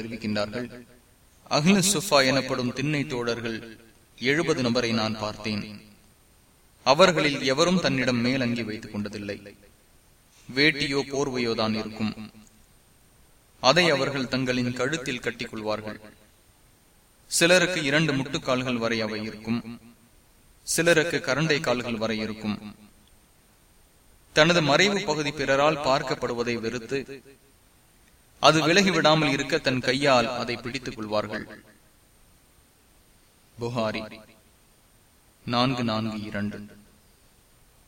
அறிவிக்கின்றார்கள் அகில சுஃபா எனப்படும் திண்ணை தோழர்கள் எழுபது நபரை நான் பார்த்தேன். அவர்களில் எவரும் தன்னிடம் மேலங்கி வைத்துக் கொண்டதில்லை. வேட்டியோ போர்வையோ தான் இருக்கும். அதை அவர்கள் தங்களின் கழுத்தில் கட்டிக் கொள்வார்கள் சிலருக்கு இரண்டு முட்டுக்கால்கள் வரை அவை இருக்கும். சிலருக்கு கரண்டை கால்கள் வரை இருக்கும். தனது மறைவு பகுதி பிறரால் பார்க்கப்படுவதை வெறுத்து அது விலகிவிடாமல் இருக்க தன் கையால் அதை பிடித்துக் கொள்வார்கள். புகாரி நான்கு நான்கு இரண்டு.